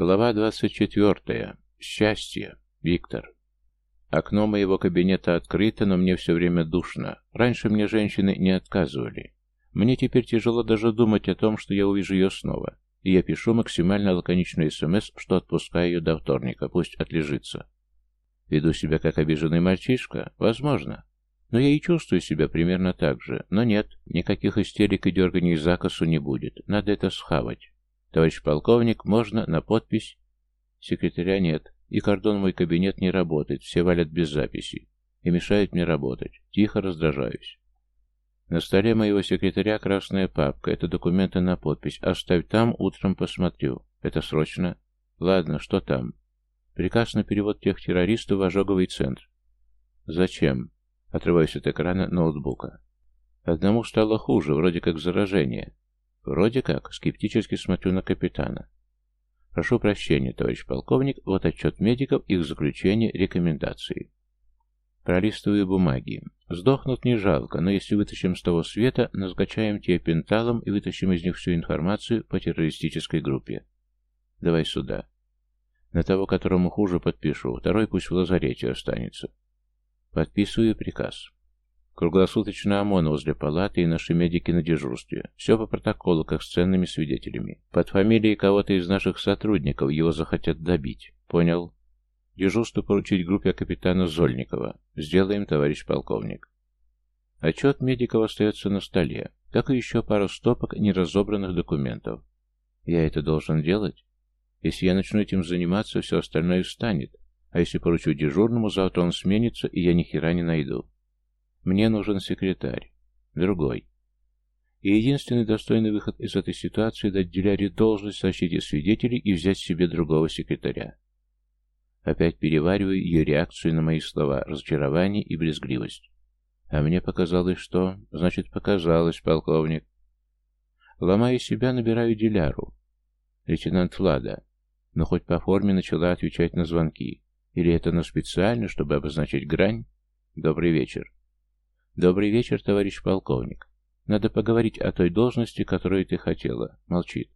Глава 24. Счастье. Виктор. Окно моего кабинета открыто, но мне все время душно. Раньше мне женщины не отказывали. Мне теперь тяжело даже думать о том, что я увижу ее снова. И я пишу максимально лаконичный СМС, что отпускаю ее до вторника, пусть отлежится. Веду себя как обиженный мальчишка? Возможно. Но я и чувствую себя примерно так же. Но нет, никаких истерик и дерганий закосу не будет. Надо это схавать. Товарищ полковник, можно на подпись? Секретаря нет, и кордон мой кабинет не работает, все валят без записи. И мешают мне работать. Тихо раздражаюсь. На столе моего секретаря красная папка. Это документы на подпись. Оставь там, утром посмотрю. Это срочно. Ладно, что там? Приказ на перевод тех террористов в ожоговый центр. Зачем? Отрываюсь от экрана ноутбука. Одному стало хуже, вроде как заражение. Вроде как, скептически смотрю на капитана. Прошу прощения, товарищ полковник, вот отчет медиков, их заключение, рекомендации. Пролистываю бумаги. Сдохнут не жалко, но если вытащим с того света, назгачаем тиопенталом и вытащим из них всю информацию по террористической группе. Давай сюда. На того, которому хуже, подпишу. Второй пусть в лазарете останется. Подписываю приказ. Круглосуточно ОМОН возле палаты и наши медики на дежурстве. Все по протоколу, как с ценными свидетелями. Под фамилией кого-то из наших сотрудников его захотят добить. Понял? Дежурство поручить группе капитана Зольникова. Сделаем, товарищ полковник. Отчет медиков остается на столе, как и еще пару стопок неразобранных документов. Я это должен делать? Если я начну этим заниматься, все остальное встанет. А если поручу дежурному, завтра он сменится, и я ни хера не найду. Мне нужен секретарь. Другой. И единственный достойный выход из этой ситуации – дать Диляре должность защите свидетелей и взять себе другого секретаря. Опять перевариваю ее реакцию на мои слова, разочарование и брезгливость. А мне показалось, что... Значит, показалось, полковник. Ломая себя, набираю Диляру. Лейтенант Влада. Но хоть по форме начала отвечать на звонки. Или это на специально, чтобы обозначить грань? Добрый вечер. «Добрый вечер, товарищ полковник. Надо поговорить о той должности, которую ты хотела». Молчит.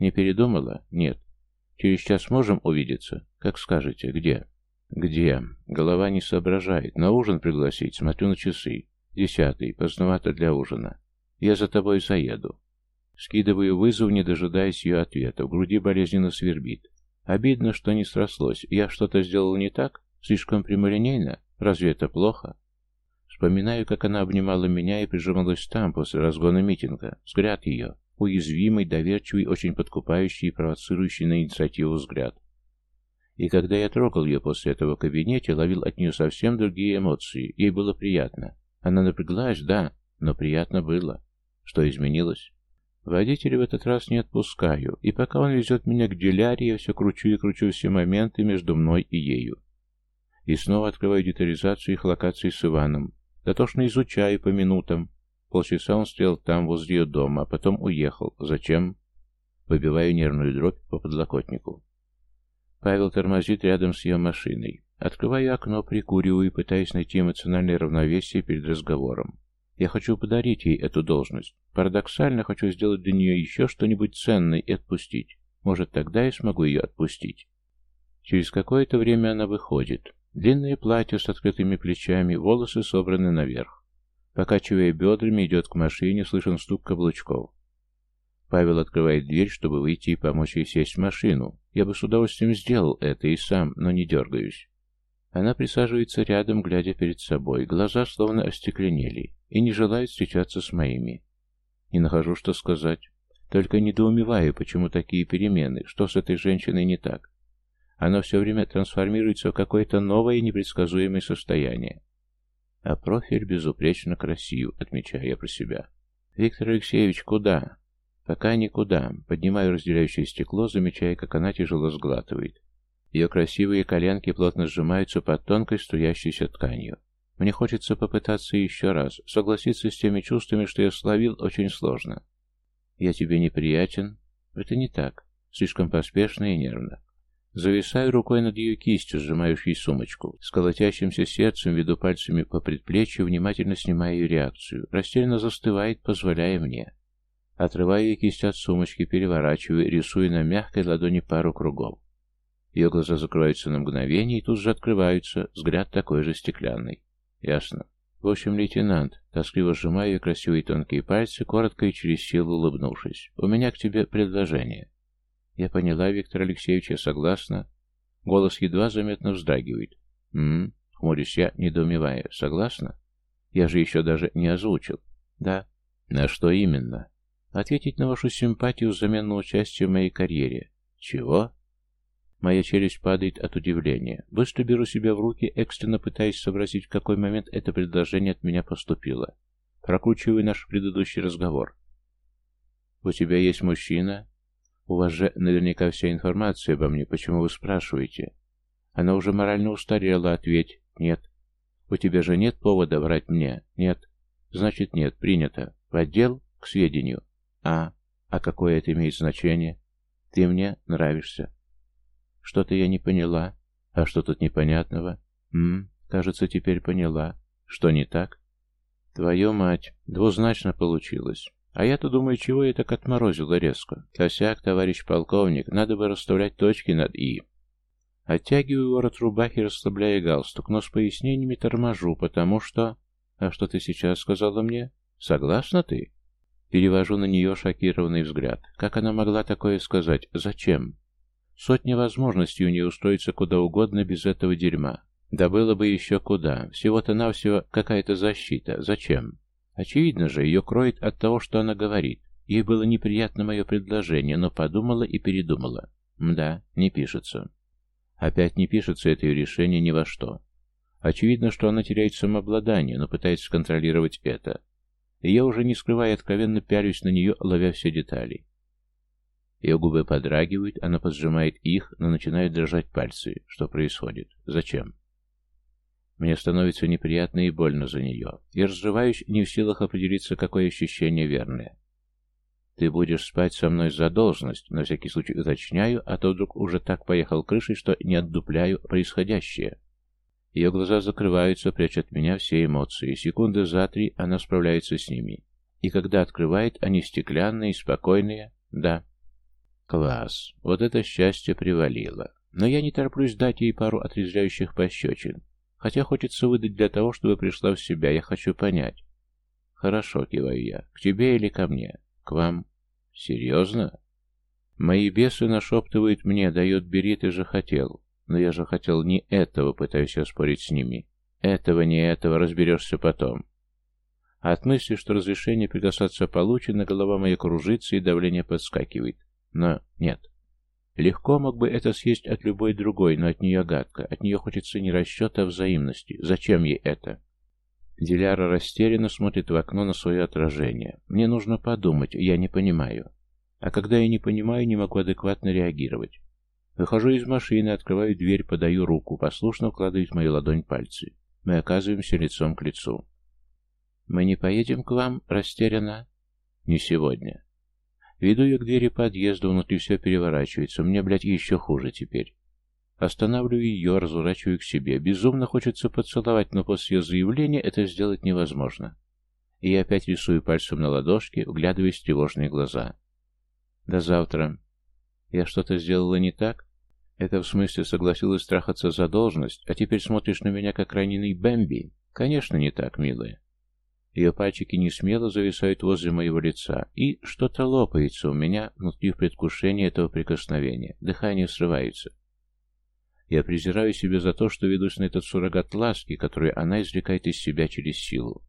«Не передумала? Нет. Через час можем увидеться? Как скажете. Где?» «Где?» Голова не соображает. На ужин пригласить? Смотрю на часы. Десятый. Поздновато для ужина. Я за тобой заеду. Скидываю вызов, не дожидаясь ее ответа. В груди болезненно свербит. Обидно, что не срослось. Я что-то сделал не так? Слишком прямолинейно? Разве это плохо? Вспоминаю, как она обнимала меня и прижималась там после разгона митинга. Взгляд ее. Уязвимый, доверчивый, очень подкупающий и провоцирующий на инициативу взгляд. И когда я трогал ее после этого в кабинете, ловил от нее совсем другие эмоции. Ей было приятно. Она напряглась, да, но приятно было. Что изменилось? Водителя в этот раз не отпускаю, и пока он везет меня к Диляре, я все кручу и кручу все моменты между мной и ею. И снова открываю детализацию их локаций с Иваном, Дотошно изучаю по минутам. Полчаса он стоял там, возле ее дома, а потом уехал. Зачем? Выбиваю нервную дробь по подлокотнику. Павел тормозит рядом с ее машиной. Открываю окно, прикуриваю, пытаясь найти эмоциональное равновесие перед разговором. Я хочу подарить ей эту должность. Парадоксально хочу сделать для нее еще что-нибудь ценное и отпустить. Может, тогда я смогу ее отпустить. Через какое-то время она выходит. Длинное платье с открытыми плечами, волосы собраны наверх. Покачивая бедрами, идет к машине, слышен стук каблучков. Павел открывает дверь, чтобы выйти и помочь ей сесть в машину. Я бы с удовольствием сделал это и сам, но не дергаюсь. Она присаживается рядом, глядя перед собой. Глаза словно остекленели и не желает встречаться с моими. Не нахожу, что сказать. Только недоумеваю, почему такие перемены, что с этой женщиной не так. Оно все время трансформируется в какое-то новое непредсказуемое состояние. А профиль безупречно красив, отмечаю я про себя. Виктор Алексеевич, куда? Пока никуда. Поднимаю разделяющее стекло, замечая, как она тяжело сглатывает. Ее красивые коленки плотно сжимаются под тонкой струящейся тканью. Мне хочется попытаться еще раз. Согласиться с теми чувствами, что я словил, очень сложно. Я тебе неприятен? Это не так. Слишком поспешно и нервно. Зависаю рукой над ее кистью, сжимающей сумочку. С колотящимся сердцем веду пальцами по предплечью, внимательно снимая ее реакцию. Растерянно застывает, позволяя мне. Отрываю ей кисть от сумочки, переворачиваю, рисую на мягкой ладони пару кругов. Ее глаза закрываются на мгновение и тут же открываются, взгляд такой же стеклянный. Ясно. В общем, лейтенант, тоскливо сжимая ее красивые тонкие пальцы, коротко и через силу улыбнувшись. У меня к тебе предложение. Я поняла, Виктор Алексеевич, я согласна. Голос едва заметно вздрагивает. «М-м-м», хмурюсь я, недоумевая. «Согласна?» Я же еще даже не озвучил. «Да». «На что именно?» «Ответить на вашу симпатию взамен на участие в моей карьере». «Чего?» Моя челюсть падает от удивления. Быстро беру себя в руки, экстренно пытаясь сообразить, в какой момент это предложение от меня поступило. Прокручиваю наш предыдущий разговор. «У тебя есть мужчина?» У вас же наверняка вся информация обо мне, почему вы спрашиваете? Она уже морально устарела, ответь. Нет. У тебя же нет повода врать мне? Нет. Значит, нет, принято. В отдел? К сведению. А? А какое это имеет значение? Ты мне нравишься. Что-то я не поняла. А что тут непонятного? М, кажется, теперь поняла. Что не так? Твою мать, двузначно получилось. А я-то думаю, чего я так отморозила резко. Косяк, товарищ полковник, надо бы расставлять точки над «и». Оттягиваю ворот рубахи, расслабляя галстук, но с пояснениями торможу, потому что... А что ты сейчас сказала мне? Согласна ты? Перевожу на нее шокированный взгляд. Как она могла такое сказать? Зачем? Сотни возможностей у нее устроиться куда угодно без этого дерьма. Да было бы еще куда. Всего-то навсего какая-то защита. Зачем? Очевидно же, ее кроет от того, что она говорит. Ей было неприятно мое предложение, но подумала и передумала. Мда, не пишется. Опять не пишется это ее решение ни во что. Очевидно, что она теряет самообладание, но пытается контролировать это. И я уже не скрывая, откровенно пялюсь на нее, ловя все детали. Ее губы подрагивают, она поджимает их, но начинают дрожать пальцы. Что происходит? Зачем? Мне становится неприятно и больно за нее. Я разрываюсь, не в силах определиться, какое ощущение верное. Ты будешь спать со мной за должность, на всякий случай уточняю, а то вдруг уже так поехал крышей, что не отдупляю происходящее. Ее глаза закрываются, прячут меня все эмоции. Секунды за три она справляется с ними. И когда открывает, они стеклянные, спокойные. Да. Класс. Вот это счастье привалило. Но я не тороплюсь дать ей пару отрезвляющих пощечин. Хотя хочется выдать для того, чтобы пришла в себя. Я хочу понять. Хорошо, киваю я. К тебе или ко мне? К вам. Серьезно? Мои бесы нашептывают мне, дают бери, ты же хотел. Но я же хотел не этого, пытаюсь я спорить с ними. Этого, не этого, разберешься потом. от мысли, что разрешение прикасаться получено, голова моя кружится и давление подскакивает. Но нет. Легко мог бы это съесть от любой другой, но от нее гадко. От нее хочется не расчета, а взаимности. Зачем ей это? Диляра растерянно смотрит в окно на свое отражение. Мне нужно подумать, я не понимаю. А когда я не понимаю, не могу адекватно реагировать. Выхожу из машины, открываю дверь, подаю руку, послушно вкладывает в мою ладонь пальцы. Мы оказываемся лицом к лицу. «Мы не поедем к вам?» — растеряна. «Не сегодня. Веду ее к двери подъезда, внутри все переворачивается. Мне, блядь, еще хуже теперь. Останавливаю ее, разворачиваю к себе. Безумно хочется поцеловать, но после ее заявления это сделать невозможно. И я опять рисую пальцем на ладошке, вглядываясь в тревожные глаза. До завтра. Я что-то сделала не так? Это в смысле согласилась страхаться за должность, а теперь смотришь на меня как раненый Бэмби? Конечно, не так, милая. Ее пальчики не смело зависают возле моего лица, и что-то лопается у меня внутри в предвкушении этого прикосновения. Дыхание срывается. Я презираю себя за то, что ведусь на этот суррогат ласки, который она извлекает из себя через силу.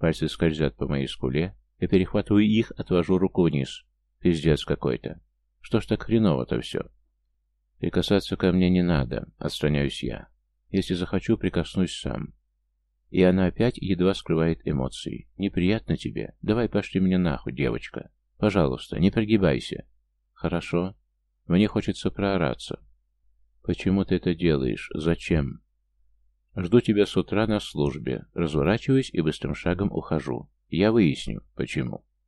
Пальцы скользят по моей скуле, я перехватываю их, отвожу руку вниз. Пиздец какой-то. Что ж так хреново-то все? Прикасаться ко мне не надо, отстраняюсь я. Если захочу, прикоснусь сам. И она опять едва скрывает эмоции. «Неприятно тебе? Давай пошли мне нахуй, девочка. Пожалуйста, не прогибайся». «Хорошо. Мне хочется проораться». «Почему ты это делаешь? Зачем?» «Жду тебя с утра на службе. Разворачиваюсь и быстрым шагом ухожу. Я выясню, почему».